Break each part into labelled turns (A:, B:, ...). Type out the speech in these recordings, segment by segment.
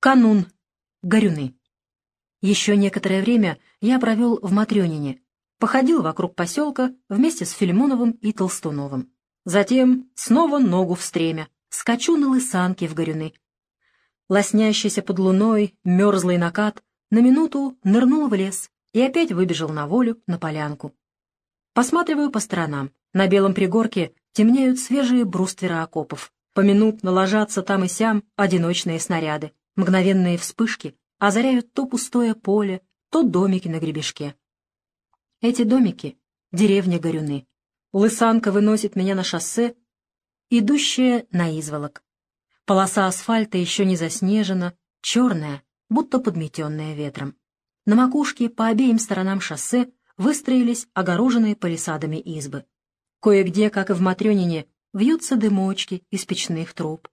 A: Канун. Горюны. Еще некоторое время я провел в Матренине, походил вокруг поселка вместе с Филимоновым и Толстуновым. Затем снова ногу в стремя, скачу на лысанке в Горюны. Лоснящийся под луной мерзлый накат на минуту нырнул в лес и опять выбежал на волю на полянку. Посматриваю по сторонам. На белом пригорке темнеют свежие брустверы окопов. Поминутно ложатся там и сям одиночные снаряды. Мгновенные вспышки озаряют то пустое поле, то домики на гребешке. Эти домики — деревня Горюны. Лысанка выносит меня на шоссе, идущее на изволок. Полоса асфальта еще не заснежена, черная, будто подметенная ветром. На макушке по обеим сторонам шоссе выстроились огороженные палисадами избы. Кое-где, как и в Матрёнине, вьются дымочки из печных труб.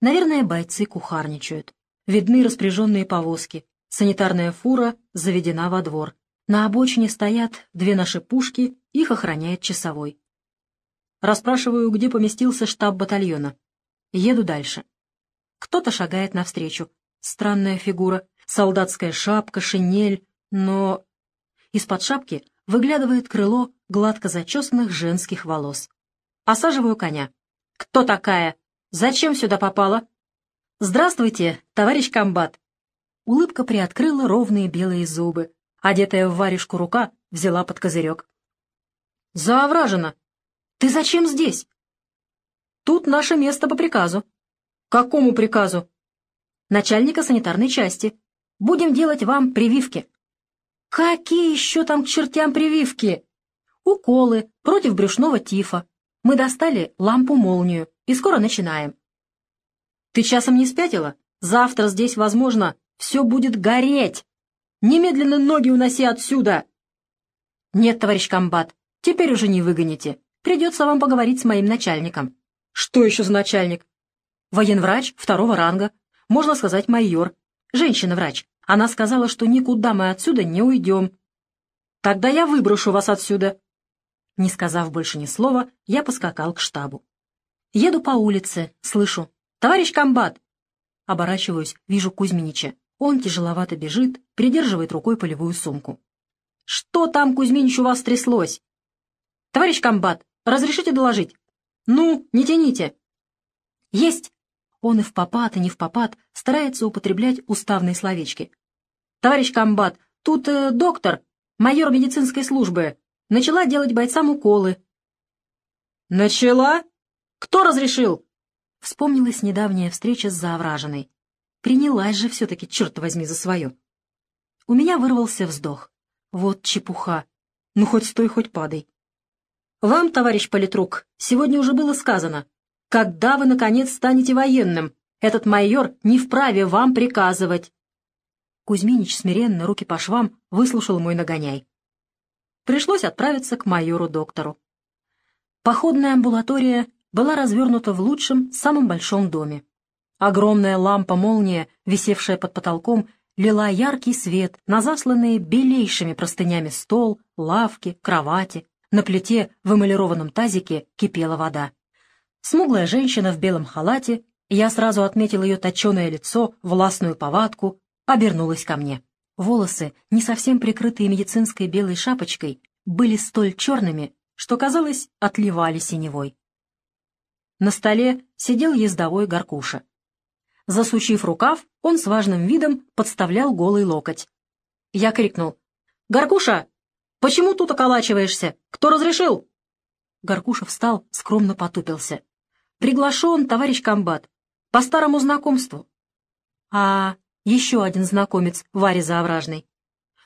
A: Наверное, бойцы кухарничают. Видны распряженные повозки. Санитарная фура заведена во двор. На обочине стоят две наши пушки, их охраняет часовой. Расспрашиваю, где поместился штаб батальона. Еду дальше. Кто-то шагает навстречу. Странная фигура, солдатская шапка, шинель, но... Из-под шапки выглядывает крыло гладко зачесанных женских волос. Осаживаю коня. «Кто такая? Зачем сюда попала?» «Здравствуйте, товарищ комбат!» Улыбка приоткрыла ровные белые зубы. Одетая в варежку рука взяла под козырек. «Заовражена! Ты зачем здесь?» «Тут наше место по приказу». «Какому приказу?» «Начальника санитарной части. Будем делать вам прививки». «Какие еще там к чертям прививки?» «Уколы против брюшного тифа. Мы достали лампу-молнию и скоро начинаем». Ты часом не спятила? Завтра здесь, возможно, все будет гореть. Немедленно ноги уноси отсюда. Нет, товарищ комбат, теперь уже не выгоните. Придется вам поговорить с моим начальником. Что еще за начальник? Военврач второго ранга. Можно сказать, майор. Женщина-врач. Она сказала, что никуда мы отсюда не уйдем. Тогда я выброшу вас отсюда. Не сказав больше ни слова, я поскакал к штабу. Еду по улице, слышу. «Товарищ комбат!» Оборачиваюсь, вижу Кузьминича. Он тяжеловато бежит, придерживает рукой полевую сумку. «Что там, Кузьминич, у вас тряслось?» «Товарищ комбат, разрешите доложить?» «Ну, не тяните!» «Есть!» Он и в попад, и не в попад старается употреблять уставные словечки. «Товарищ комбат, тут э, доктор, майор медицинской службы, начала делать бойцам уколы». «Начала? Кто разрешил?» Вспомнилась недавняя встреча с заовраженной. Принялась же все-таки, черт возьми, за свое. У меня вырвался вздох. Вот чепуха. Ну, хоть стой, хоть падай. Вам, товарищ политрук, сегодня уже было сказано. Когда вы, наконец, станете военным? Этот майор не вправе вам приказывать. Кузьминич смиренно, руки по швам, выслушал мой нагоняй. Пришлось отправиться к майору-доктору. Походная амбулатория была развернута в лучшем, самом большом доме. Огромная лампа-молния, висевшая под потолком, лила яркий свет на засланные белейшими простынями стол, лавки, кровати. На плите в эмалированном тазике кипела вода. Смуглая женщина в белом халате, я сразу отметил ее точеное лицо, властную повадку, обернулась ко мне. Волосы, не совсем прикрытые медицинской белой шапочкой, были столь черными, что, казалось, отливали синевой. На столе сидел ездовой Горкуша. Засучив рукав, он с важным видом подставлял голый локоть. Я крикнул. «Горкуша, почему тут околачиваешься? Кто разрешил?» Горкуша встал, скромно потупился. «Приглашен товарищ комбат. По старому знакомству». «А, еще один знакомец, Варя Заовражный.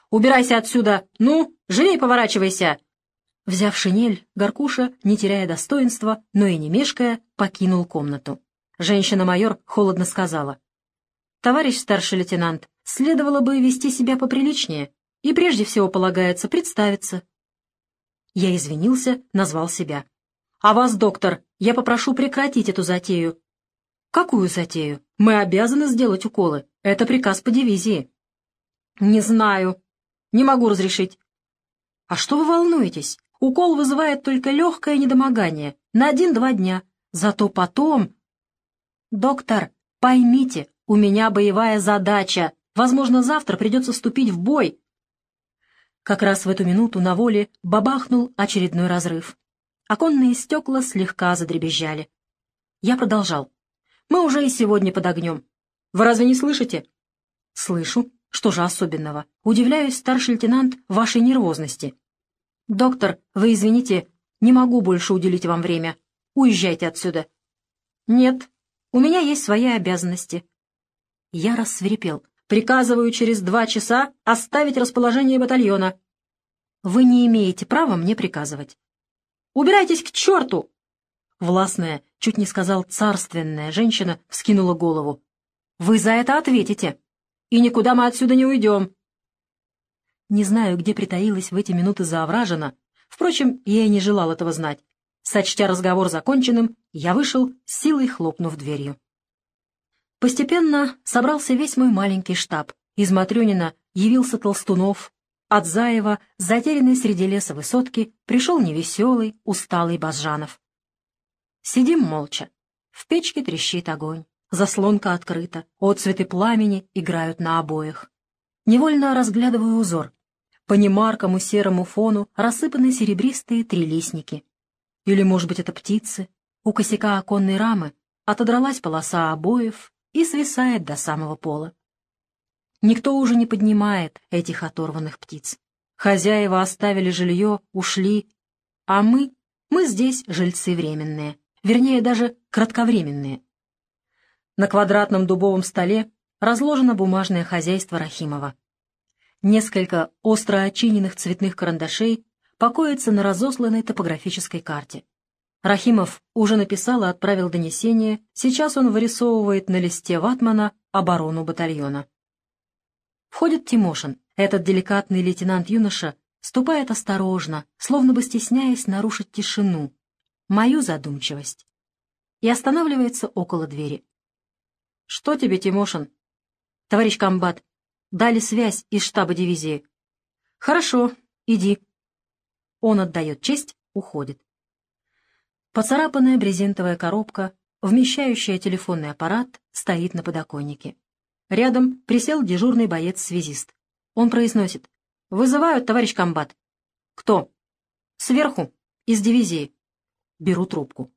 A: «Убирайся отсюда! Ну, живей поворачивайся!» Взяв шинель, Горкуша, не теряя достоинства, но и не мешкая, покинул комнату. Женщина-майор холодно сказала. «Товарищ старший лейтенант, следовало бы вести себя поприличнее, и прежде всего полагается представиться». Я извинился, назвал себя. «А вас, доктор, я попрошу прекратить эту затею». «Какую затею? Мы обязаны сделать уколы. Это приказ по дивизии». «Не знаю. Не могу разрешить». «А что вы волнуетесь? Укол вызывает только легкое недомогание на один-два дня. Зато потом... Доктор, поймите, У меня боевая задача. Возможно, завтра придется вступить в бой. Как раз в эту минуту на воле бабахнул очередной разрыв. Оконные стекла слегка задребезжали. Я продолжал. «Мы уже и сегодня под огнем. Вы разве не слышите?» «Слышу. Что же особенного? Удивляюсь, старший лейтенант, вашей нервозности». «Доктор, вы извините, не могу больше уделить вам время. Уезжайте отсюда». «Нет, у меня есть свои обязанности». Я рассверепел. «Приказываю через два часа оставить расположение батальона». «Вы не имеете права мне приказывать». Убирайтесь к черту!» Властная, чуть не сказал царственная женщина, вскинула голову. «Вы за это ответите, и никуда мы отсюда не уйдем!» Не знаю, где притаилась в эти минуты заовражена. Впрочем, я и не желал этого знать. Сочтя разговор законченным, я вышел, силой хлопнув дверью. Постепенно собрался весь мой маленький штаб. Из Матрёнина явился Толстунов, от Заева, затерянной среди леса высотки, пришел невеселый, усталый Базжанов. Сидим молча. В печке трещит огонь. Заслонка открыта, отцветы пламени играют на обоях. Невольно разглядываю узор. По немаркому серому фону рассыпаны серебристые трилистники. Или, может быть, это птицы? У косяка оконной рамы отодралась полоса обоев и свисает до самого пола. Никто уже не поднимает этих оторванных птиц. Хозяева оставили жилье, ушли, а мы, мы здесь жильцы временные, вернее, даже кратковременные. На квадратном дубовом столе разложено бумажное хозяйство Рахимова. Несколько остро очиненных цветных карандашей покоятся на разосланной топографической карте. Рахимов уже написал и отправил донесение, сейчас он вырисовывает на листе ватмана оборону батальона. Входит Тимошин. Этот деликатный лейтенант-юноша ступает осторожно, словно бы стесняясь нарушить тишину, мою задумчивость, и останавливается около двери. «Что тебе, Тимошин?» «Товарищ комбат, дали связь из штаба дивизии». «Хорошо, иди». Он отдает честь, уходит. Поцарапанная брезентовая коробка, вмещающая телефонный аппарат, стоит на подоконнике. Рядом присел дежурный боец-связист. Он произносит. «Вызывают, товарищ комбат». «Кто?» «Сверху, из дивизии». Беру трубку.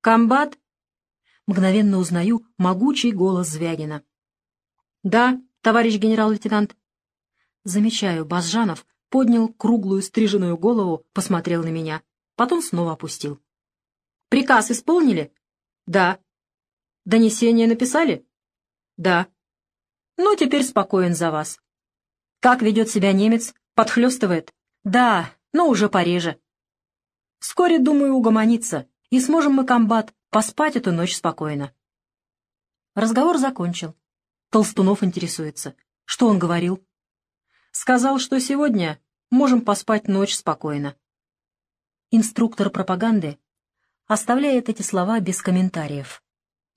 A: «Комбат?» Мгновенно узнаю могучий голос Звягина. «Да, товарищ генерал-лейтенант». Замечаю, Базжанов поднял круглую стриженную голову, посмотрел на меня, потом снова опустил. «Приказ исполнили?» «Да». «Донесение написали?» «Да». Ну, теперь спокоен за вас. Как ведет себя немец? Подхлестывает? Да, но уже пореже. Вскоре, думаю, угомонится, и сможем мы, комбат, поспать эту ночь спокойно. Разговор закончил. Толстунов интересуется. Что он говорил? Сказал, что сегодня можем поспать ночь спокойно. Инструктор пропаганды оставляет эти слова без комментариев.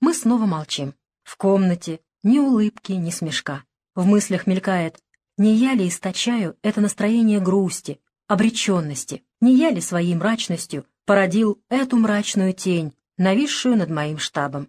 A: Мы снова молчим. В комнате, ни улыбки, ни смешка. В мыслях мелькает, не я ли источаю это настроение грусти, обреченности, не я ли своей мрачностью породил эту мрачную тень, нависшую над моим штабом.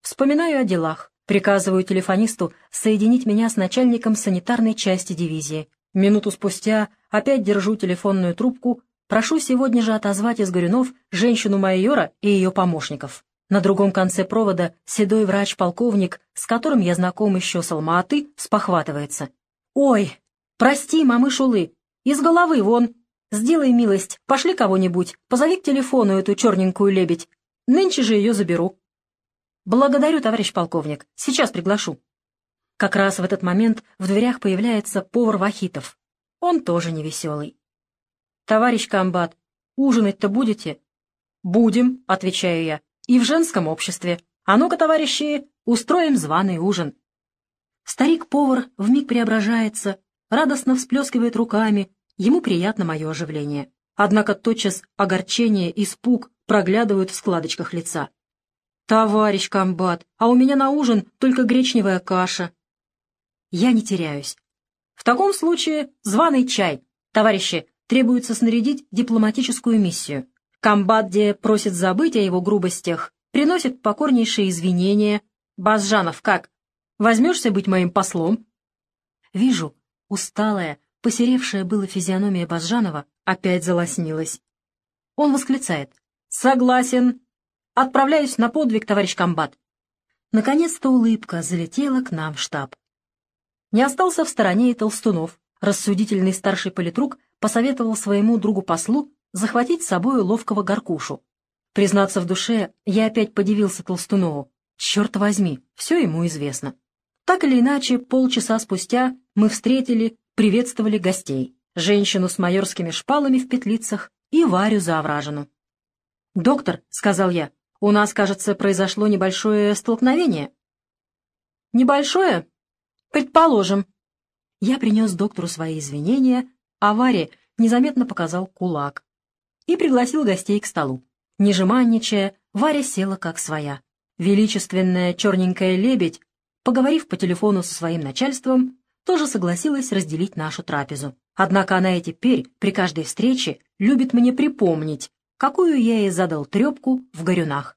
A: Вспоминаю о делах, приказываю телефонисту соединить меня с начальником санитарной части дивизии. Минуту спустя опять держу телефонную трубку, прошу сегодня же отозвать из Горюнов женщину-майора и ее помощников. На другом конце провода седой врач-полковник, с которым я знаком еще с Алма-Аты, спохватывается. «Ой, прости, мамыш Улы, из головы вон. Сделай милость, пошли кого-нибудь, позови к телефону эту черненькую лебедь. Нынче же ее заберу». «Благодарю, товарищ полковник, сейчас приглашу». Как раз в этот момент в дверях появляется повар Вахитов. Он тоже невеселый. «Товарищ комбат, ужинать-то будете?» «Будем», — отвечаю я и в женском обществе. А ну-ка, товарищи, устроим званый ужин. Старик-повар вмиг преображается, радостно всплескивает руками, ему приятно мое оживление. Однако тотчас огорчение, испуг проглядывают в складочках лица. «Товарищ комбат, а у меня на ужин только гречневая каша». Я не теряюсь. В таком случае званый чай. Товарищи, требуется снарядить дипломатическую миссию. Комбат, где просит забыть о его грубостях, приносит покорнейшие извинения. Базжанов как? Возьмешься быть моим послом?» Вижу, усталая, посеревшая была физиономия Базжанова опять залоснилась. Он восклицает. «Согласен. Отправляюсь на подвиг, товарищ комбат». Наконец-то улыбка залетела к нам в штаб. Не остался в стороне и Толстунов. Рассудительный старший политрук посоветовал своему другу-послу захватить с собой ловкого горкушу. Признаться в душе, я опять подивился Толстунову. Черт возьми, все ему известно. Так или иначе, полчаса спустя мы встретили, приветствовали гостей. Женщину с майорскими шпалами в петлицах и Варю Завражину. «Доктор», — сказал я, — «у нас, кажется, произошло небольшое столкновение». «Небольшое? Предположим». Я принес доктору свои извинения, а Варе незаметно показал кулак и пригласил гостей к столу. Не жеманничая, Варя села как своя. Величественная черненькая лебедь поговорив по телефону со своим начальством, тоже согласилась разделить нашу трапезу. Однако она и теперь, при каждой встрече, любит мне припомнить, какую я ей задал трепку в горюнах.